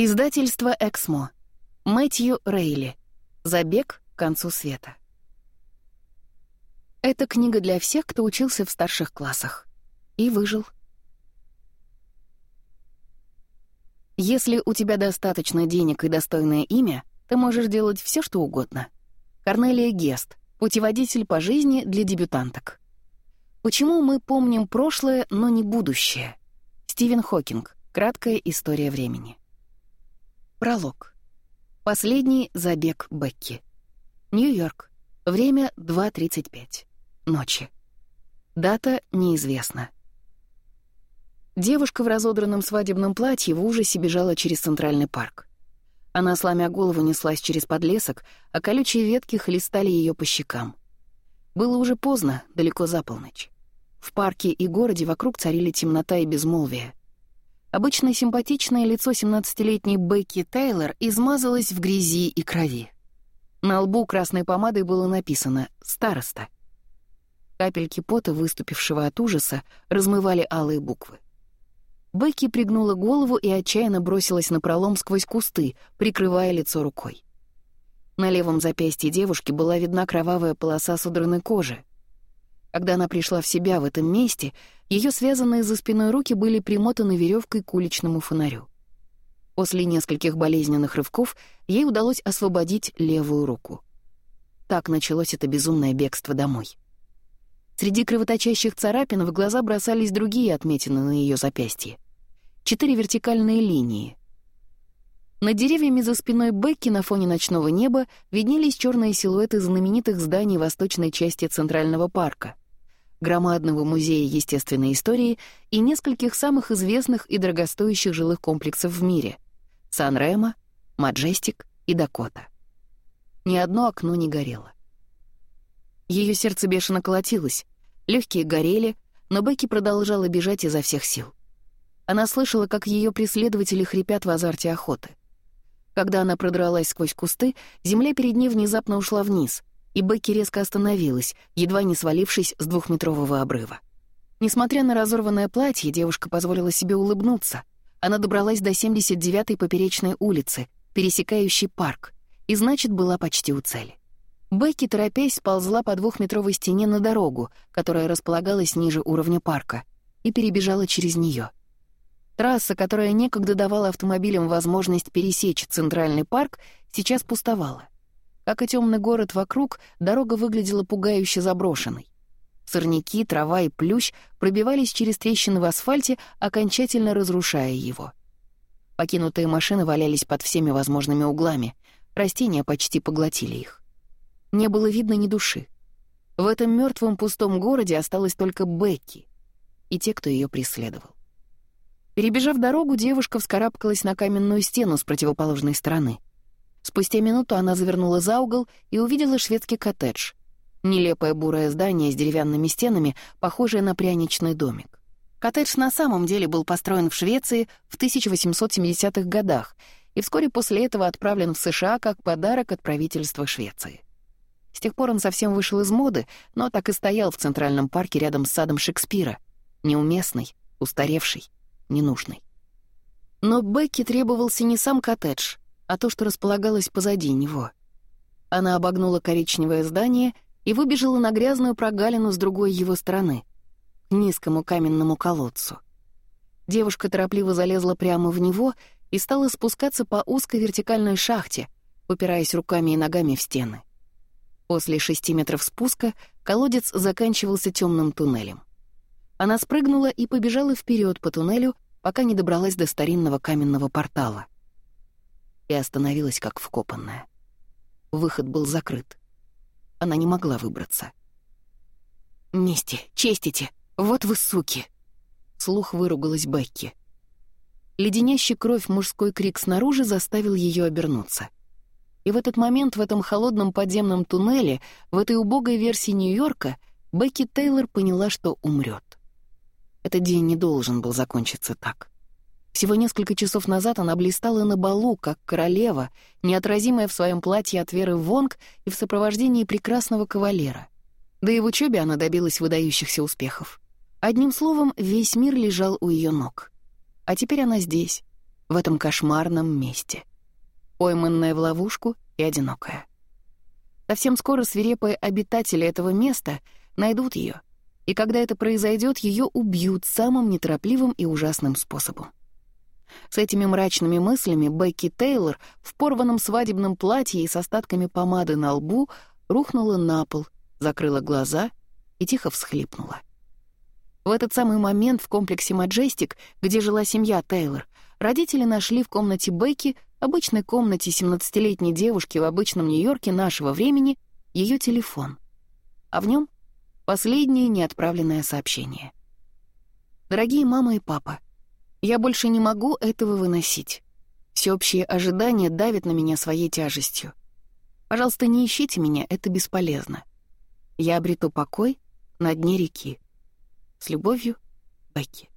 Издательство «Эксмо». Мэтью Рейли. «Забег к концу света». Это книга для всех, кто учился в старших классах. И выжил. Если у тебя достаточно денег и достойное имя, ты можешь делать все, что угодно. Корнелия Гест. Путеводитель по жизни для дебютанток. Почему мы помним прошлое, но не будущее? Стивен Хокинг. Краткая история времени. Пролог. Последний забег Бекки. Нью-Йорк. Время 2.35. Ночи. Дата неизвестна. Девушка в разодранном свадебном платье в ужасе бежала через центральный парк. Она, сломя голову, неслась через подлесок, а колючие ветки хлестали ее по щекам. Было уже поздно, далеко за полночь. В парке и городе вокруг царили темнота и безмолвие. Обычно симпатичное лицо 17-летней Бекки Тейлор измазалось в грязи и крови. На лбу красной помадой было написано «Староста». Капельки пота, выступившего от ужаса, размывали алые буквы. Бекки пригнула голову и отчаянно бросилась на пролом сквозь кусты, прикрывая лицо рукой. На левом запястье девушки была видна кровавая полоса содранной кожи, когда она пришла в себя в этом месте, ее связанные за спиной руки были примотаны веревкой к уличному фонарю. После нескольких болезненных рывков ей удалось освободить левую руку. Так началось это безумное бегство домой. Среди кровоточащих царапин в глаза бросались другие отметины на ее запястье. Четыре вертикальные линии, на деревьями за спиной Бекки на фоне ночного неба виднелись черные силуэты знаменитых зданий восточной части Центрального парка, громадного музея естественной истории и нескольких самых известных и дорогостоящих жилых комплексов в мире — Сан-Ремо, Маджестик и Дакота. Ни одно окно не горело. Ее сердце бешено колотилось, легкие горели, но Бекки продолжала бежать изо всех сил. Она слышала, как ее преследователи хрипят в азарте охоты — когда она продралась сквозь кусты, земля перед ней внезапно ушла вниз, и Бекки резко остановилась, едва не свалившись с двухметрового обрыва. Несмотря на разорванное платье, девушка позволила себе улыбнуться. Она добралась до 79-й поперечной улицы, пересекающей парк, и, значит, была почти у цели. Бекки, торопясь, ползла по двухметровой стене на дорогу, которая располагалась ниже уровня парка, и перебежала через нее. Трасса, которая некогда давала автомобилям возможность пересечь центральный парк, сейчас пустовала. Как и темный город вокруг, дорога выглядела пугающе заброшенной. Сорняки, трава и плющ пробивались через трещины в асфальте, окончательно разрушая его. Покинутые машины валялись под всеми возможными углами, растения почти поглотили их. Не было видно ни души. В этом мертвом пустом городе осталась только Бекки и те, кто ее преследовал. Перебежав дорогу, девушка вскарабкалась на каменную стену с противоположной стороны. Спустя минуту она завернула за угол и увидела шведский коттедж. Нелепое бурое здание с деревянными стенами, похожее на пряничный домик. Коттедж на самом деле был построен в Швеции в 1870-х годах и вскоре после этого отправлен в США как подарок от правительства Швеции. С тех пор он совсем вышел из моды, но так и стоял в Центральном парке рядом с садом Шекспира. Неуместный, устаревший ненужной. Но Бекке требовался не сам коттедж, а то, что располагалось позади него. Она обогнула коричневое здание и выбежала на грязную прогалину с другой его стороны, к низкому каменному колодцу. Девушка торопливо залезла прямо в него и стала спускаться по узкой вертикальной шахте, упираясь руками и ногами в стены. После шести метров спуска колодец заканчивался темным туннелем. Она спрыгнула и побежала вперед по туннелю, пока не добралась до старинного каменного портала. И остановилась как вкопанная. Выход был закрыт. Она не могла выбраться. «Мести, честите! Вот вы суки!» Слух выругалась Бекки. Леденящий кровь мужской крик снаружи заставил ее обернуться. И в этот момент в этом холодном подземном туннеле, в этой убогой версии Нью-Йорка, Бекки Тейлор поняла, что умрет. Этот день не должен был закончиться так. Всего несколько часов назад она блистала на балу, как королева, неотразимая в своем платье от Веры Вонг и в сопровождении прекрасного кавалера. Да и в учебе она добилась выдающихся успехов. Одним словом, весь мир лежал у ее ног. А теперь она здесь, в этом кошмарном месте. Пойманная в ловушку и одинокая. Совсем скоро свирепые обитатели этого места найдут ее и когда это произойдет, ее убьют самым неторопливым и ужасным способом. С этими мрачными мыслями Бекки Тейлор в порванном свадебном платье и с остатками помады на лбу рухнула на пол, закрыла глаза и тихо всхлипнула. В этот самый момент в комплексе «Маджестик», где жила семья Тейлор, родители нашли в комнате Бекки, обычной комнате 17-летней девушки в обычном Нью-Йорке нашего времени, ее телефон. А в нем Последнее неотправленное сообщение. «Дорогие мама и папа, я больше не могу этого выносить. Всеобщие ожидания давят на меня своей тяжестью. Пожалуйста, не ищите меня, это бесполезно. Я обрету покой на дне реки. С любовью, Бекки».